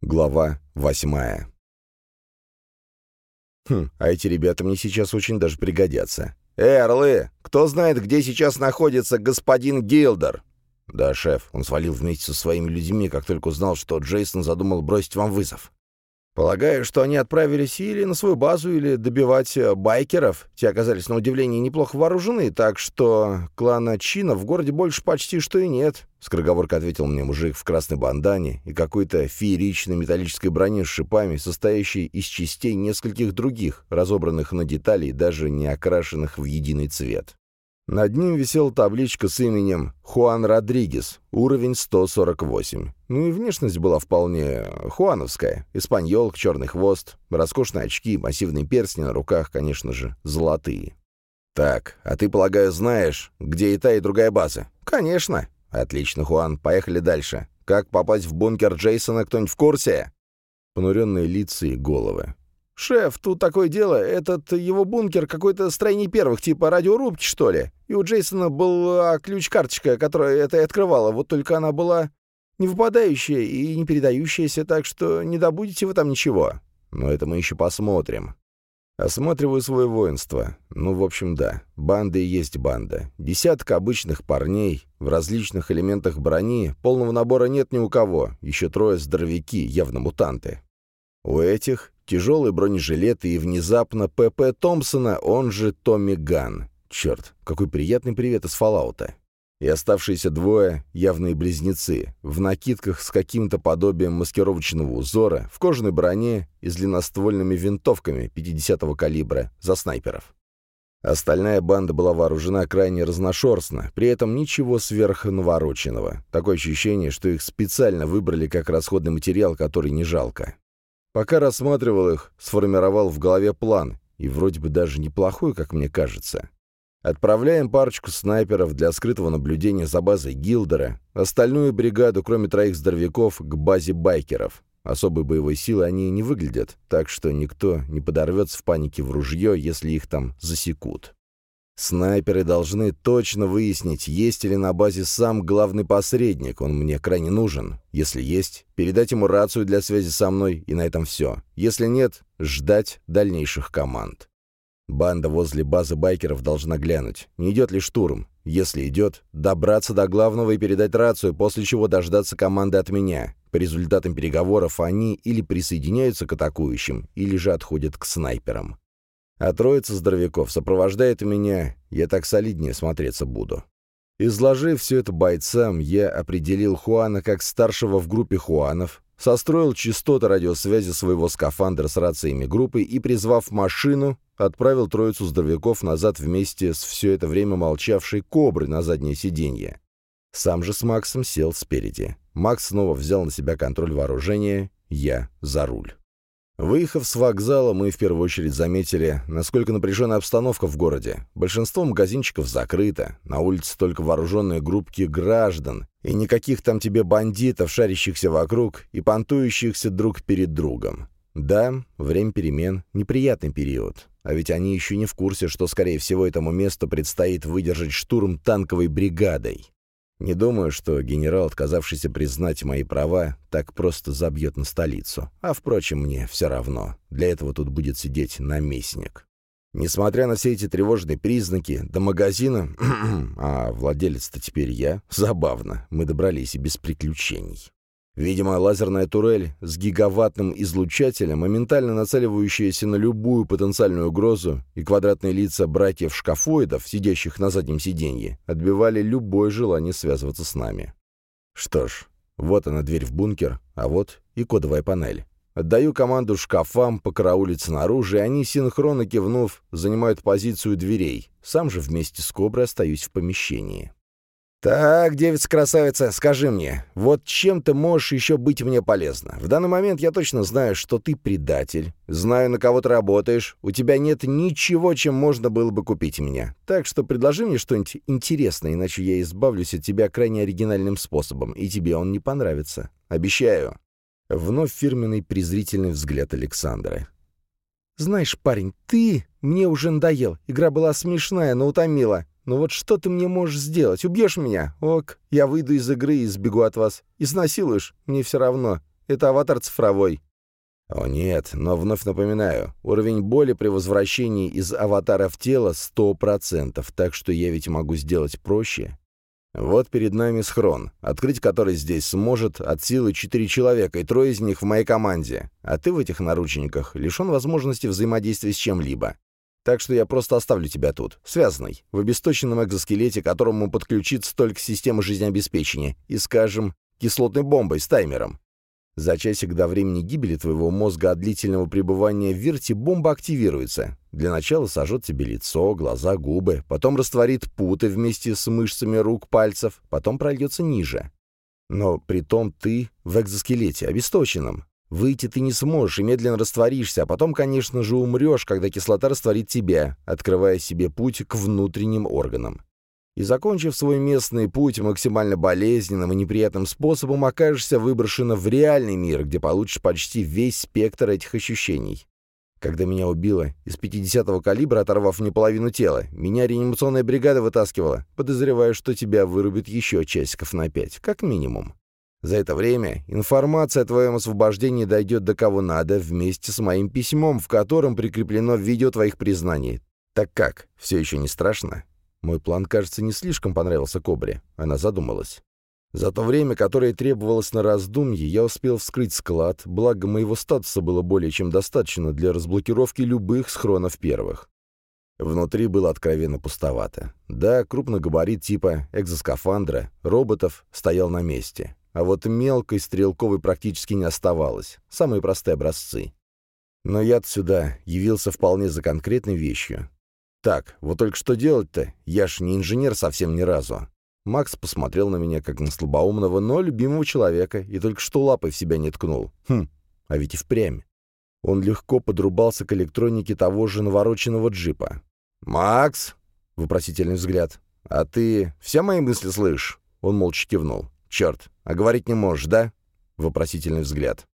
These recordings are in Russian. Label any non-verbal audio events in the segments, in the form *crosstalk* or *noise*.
Глава восьмая. Хм, а эти ребята мне сейчас очень даже пригодятся. «Эй, орлы, кто знает, где сейчас находится господин Гилдер?» «Да, шеф, он свалил вместе со своими людьми, как только узнал, что Джейсон задумал бросить вам вызов. Полагаю, что они отправились или на свою базу, или добивать э, байкеров. Те оказались, на удивление, неплохо вооружены, так что клана Чина в городе больше почти что и нет. Скороговорка ответил мне мужик в красной бандане и какой-то фееричной металлической броне с шипами, состоящей из частей нескольких других, разобранных на детали и даже не окрашенных в единый цвет. Над ним висела табличка с именем Хуан Родригес, уровень 148. Ну и внешность была вполне хуановская. Испаньолк, черный хвост, роскошные очки, массивные перстни на руках, конечно же, золотые. «Так, а ты, полагаю, знаешь, где и та, и другая база?» «Конечно!» «Отлично, Хуан, поехали дальше. Как попасть в бункер Джейсона, кто-нибудь в курсе?» Понуренные лица и головы. «Шеф, тут такое дело, этот его бункер какой-то строений первых, типа радиорубки, что ли. И у Джейсона была ключ-карточка, которая это и открывала, вот только она была не выпадающая и не передающаяся, так что не добудете вы там ничего. Но это мы еще посмотрим. Осматриваю свое воинство. Ну, в общем, да, банда и есть банда. Десятка обычных парней, в различных элементах брони, полного набора нет ни у кого, еще трое здоровяки, явно мутанты. У этих тяжелые бронежилеты и внезапно ПП Томпсона, он же Томми Ган. Черт, какой приятный привет из Фоллаута. И оставшиеся двое — явные близнецы, в накидках с каким-то подобием маскировочного узора, в кожаной броне и с длинноствольными винтовками 50-го калибра за снайперов. Остальная банда была вооружена крайне разношерстно, при этом ничего сверхнавороченного. Такое ощущение, что их специально выбрали как расходный материал, который не жалко. Пока рассматривал их, сформировал в голове план, и вроде бы даже неплохой, как мне кажется. Отправляем парочку снайперов для скрытого наблюдения за базой Гилдера, остальную бригаду, кроме троих здоровяков, к базе байкеров. Особой боевой силы они не выглядят, так что никто не подорвется в панике в ружье, если их там засекут. Снайперы должны точно выяснить, есть ли на базе сам главный посредник, он мне крайне нужен. Если есть, передать ему рацию для связи со мной, и на этом все. Если нет, ждать дальнейших команд. Банда возле базы байкеров должна глянуть, не идет ли штурм. Если идет, добраться до главного и передать рацию, после чего дождаться команды от меня. По результатам переговоров они или присоединяются к атакующим, или же отходят к снайперам. А троица здоровяков сопровождает меня, я так солиднее смотреться буду. Изложив все это бойцам, я определил Хуана как старшего в группе Хуанов, состроил частоты радиосвязи своего скафандра с рациями группы и, призвав машину, отправил троицу здоровяков назад вместе с все это время молчавшей коброй на заднее сиденье. Сам же с Максом сел спереди. Макс снова взял на себя контроль вооружения, я за руль. Выехав с вокзала, мы в первую очередь заметили, насколько напряженная обстановка в городе. Большинство магазинчиков закрыто, на улице только вооруженные группки граждан, и никаких там тебе бандитов, шарящихся вокруг и понтующихся друг перед другом. Да, время перемен — неприятный период. А ведь они еще не в курсе, что, скорее всего, этому месту предстоит выдержать штурм танковой бригадой. Не думаю, что генерал, отказавшийся признать мои права, так просто забьет на столицу. А, впрочем, мне все равно. Для этого тут будет сидеть наместник. Несмотря на все эти тревожные признаки, до магазина... *clears throat* а владелец-то теперь я. Забавно. Мы добрались и без приключений. Видимо, лазерная турель с гигаваттным излучателем, моментально нацеливающаяся на любую потенциальную угрозу, и квадратные лица братьев-шкафоидов, сидящих на заднем сиденье, отбивали любое желание связываться с нами. Что ж, вот она дверь в бункер, а вот и кодовая панель. Отдаю команду шкафам покараулить снаружи, и они, синхронно кивнув, занимают позицию дверей. Сам же вместе с Коброй остаюсь в помещении. «Так, девица-красавица, скажи мне, вот чем ты можешь еще быть мне полезна? В данный момент я точно знаю, что ты предатель, знаю, на кого ты работаешь, у тебя нет ничего, чем можно было бы купить меня. Так что предложи мне что-нибудь интересное, иначе я избавлюсь от тебя крайне оригинальным способом, и тебе он не понравится. Обещаю». Вновь фирменный презрительный взгляд Александра. «Знаешь, парень, ты мне уже надоел. Игра была смешная, но утомила. «Ну вот что ты мне можешь сделать? Убьешь меня? Ок, я выйду из игры и сбегу от вас. Изнасилуешь? Мне все равно. Это аватар цифровой». «О нет, но вновь напоминаю, уровень боли при возвращении из аватара в тело 100%, так что я ведь могу сделать проще. Вот перед нами схрон, открыть который здесь сможет от силы четыре человека, и трое из них в моей команде, а ты в этих наручниках лишен возможности взаимодействия с чем-либо. Так что я просто оставлю тебя тут, связанный, в обесточенном экзоскелете, которому подключится только система жизнеобеспечения, и, скажем, кислотной бомбой с таймером. За часик до времени гибели твоего мозга от длительного пребывания в вирте бомба активируется. Для начала сожжет тебе лицо, глаза, губы, потом растворит путы вместе с мышцами рук, пальцев, потом прольется ниже. Но при том ты в экзоскелете, обесточенном. Выйти ты не сможешь и медленно растворишься, а потом, конечно же, умрешь, когда кислота растворит тебя, открывая себе путь к внутренним органам и, закончив свой местный путь максимально болезненным и неприятным способом, окажешься выброшена в реальный мир, где получишь почти весь спектр этих ощущений. Когда меня убило, из 50-го калибра, оторвав мне половину тела, меня реанимационная бригада вытаскивала, подозревая, что тебя вырубит еще часиков на пять, как минимум. За это время информация о твоем освобождении дойдет до кого надо вместе с моим письмом, в котором прикреплено видео твоих признаний. Так как, все еще не страшно? Мой план, кажется, не слишком понравился Кобре. Она задумалась. За то время, которое требовалось на раздумье, я успел вскрыть склад, благо моего статуса было более чем достаточно для разблокировки любых схронов первых. Внутри было откровенно пустовато. Да, крупногабарит типа экзоскафандра, роботов стоял на месте. А вот мелкой стрелковой практически не оставалось. Самые простые образцы. Но я сюда явился вполне за конкретной вещью. «Так, вот только что делать-то? Я ж не инженер совсем ни разу». Макс посмотрел на меня, как на слабоумного, но любимого человека, и только что лапой в себя не ткнул. Хм, а ведь и впрямь. Он легко подрубался к электронике того же навороченного джипа. «Макс!» — вопросительный взгляд. «А ты все мои мысли слышишь?» Он молча кивнул. «Черт, а говорить не можешь, да?» Вопросительный взгляд.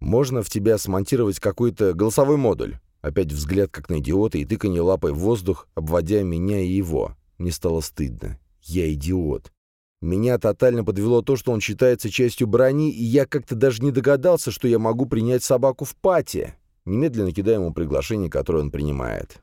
«Можно в тебя смонтировать какой-то голосовой модуль?» Опять взгляд как на идиота и тыканье лапой в воздух, обводя меня и его. Мне стало стыдно. Я идиот. Меня тотально подвело то, что он считается частью брони, и я как-то даже не догадался, что я могу принять собаку в пати. Немедленно кидаю ему приглашение, которое он принимает.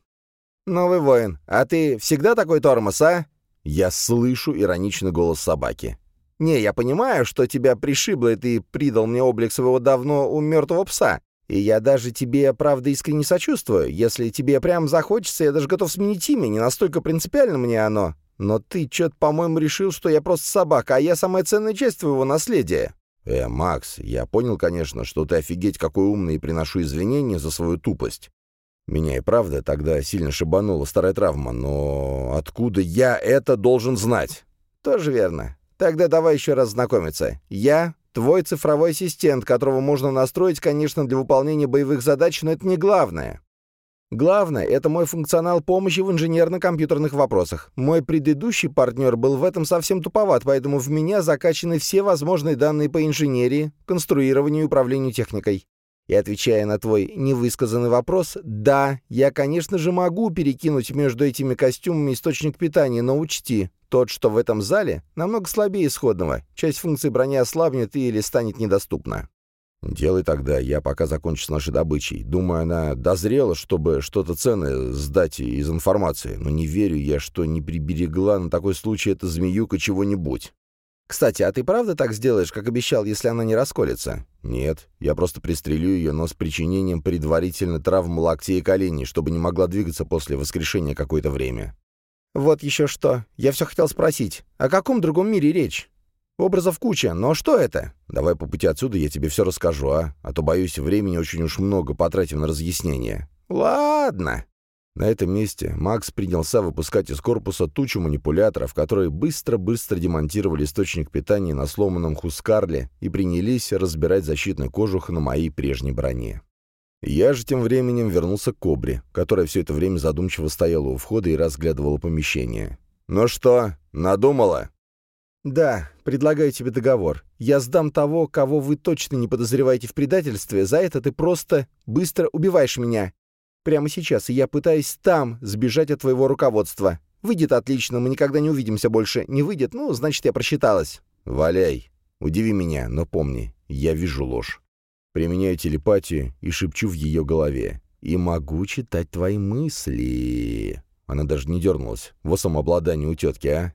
«Новый воин, а ты всегда такой тормоз, а?» Я слышу ироничный голос собаки. «Не, я понимаю, что тебя пришибло, и ты придал мне облик своего давно умертвого пса. И я даже тебе, правда, искренне сочувствую. Если тебе прям захочется, я даже готов сменить имя, не настолько принципиально мне оно. Но ты что-то, по-моему, решил, что я просто собака, а я самая ценная часть твоего наследия». «Э, Макс, я понял, конечно, что ты офигеть какой умный и приношу извинения за свою тупость. Меня и правда тогда сильно шибанула старая травма, но откуда я это должен знать?» «Тоже верно. Тогда давай еще раз знакомиться. Я Твой цифровой ассистент, которого можно настроить, конечно, для выполнения боевых задач, но это не главное. Главное — это мой функционал помощи в инженерно-компьютерных вопросах. Мой предыдущий партнер был в этом совсем туповат, поэтому в меня закачаны все возможные данные по инженерии, конструированию и управлению техникой. И отвечая на твой невысказанный вопрос, да, я, конечно же, могу перекинуть между этими костюмами источник питания, но учти, тот, что в этом зале, намного слабее исходного. Часть функций брони ослабнет или станет недоступна. «Делай тогда, я пока закончу с нашей добычей. Думаю, она дозрела, чтобы что-то ценное сдать из информации, но не верю я, что не приберегла на такой случай эта змеюка чего-нибудь». «Кстати, а ты правда так сделаешь, как обещал, если она не расколется?» «Нет, я просто пристрелю ее, но с причинением предварительно травм локтей и коленей, чтобы не могла двигаться после воскрешения какое-то время». «Вот еще что. Я все хотел спросить. О каком другом мире речь? Образов куча, но что это?» «Давай по пути отсюда я тебе все расскажу, а? А то, боюсь, времени очень уж много потратим на разъяснение». «Ладно». На этом месте Макс принялся выпускать из корпуса тучу манипуляторов, которые быстро-быстро демонтировали источник питания на сломанном Хускарле и принялись разбирать защитный кожух на моей прежней броне. Я же тем временем вернулся к Кобре, которая все это время задумчиво стояла у входа и разглядывала помещение. «Ну что, надумала?» «Да, предлагаю тебе договор. Я сдам того, кого вы точно не подозреваете в предательстве, за это ты просто быстро убиваешь меня. Прямо сейчас, и я пытаюсь там сбежать от твоего руководства. Выйдет отлично, мы никогда не увидимся больше. Не выйдет, ну, значит, я просчиталась». «Валяй. Удиви меня, но помни, я вижу ложь. Применяю телепатию и шепчу в ее голове. И могу читать твои мысли. Она даже не дернулась. В самообладании у тетки, а?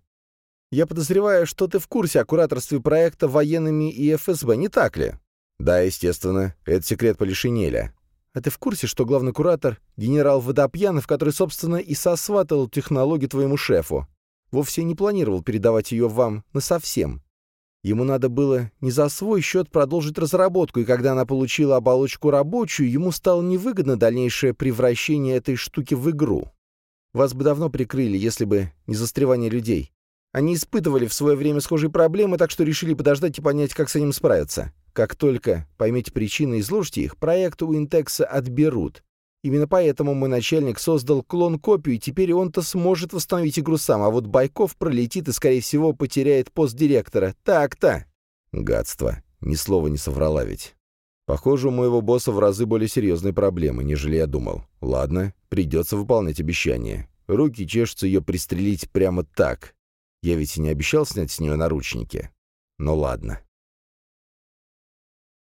Я подозреваю, что ты в курсе о кураторстве проекта военными и ФСБ, не так ли? Да, естественно. Это секрет Полишинеля. А ты в курсе, что главный куратор — генерал Водопьянов, который, собственно, и сосватал технологию твоему шефу? Вовсе не планировал передавать ее вам насовсем. Ему надо было не за свой счет продолжить разработку, и когда она получила оболочку рабочую, ему стало невыгодно дальнейшее превращение этой штуки в игру. Вас бы давно прикрыли, если бы не застревание людей. Они испытывали в свое время схожие проблемы, так что решили подождать и понять, как с этим справиться. Как только поймете причины и изложите их, проект у Интекса отберут. Именно поэтому мой начальник создал клон-копию, и теперь он-то сможет восстановить игру сам, а вот Байков пролетит и, скорее всего, потеряет пост директора. Так-то. Гадство. Ни слова не соврала ведь. Похоже, у моего босса в разы более серьезные проблемы, нежели я думал. Ладно, придется выполнять обещание. Руки чешутся ее пристрелить прямо так. Я ведь и не обещал снять с нее наручники. Ну ладно.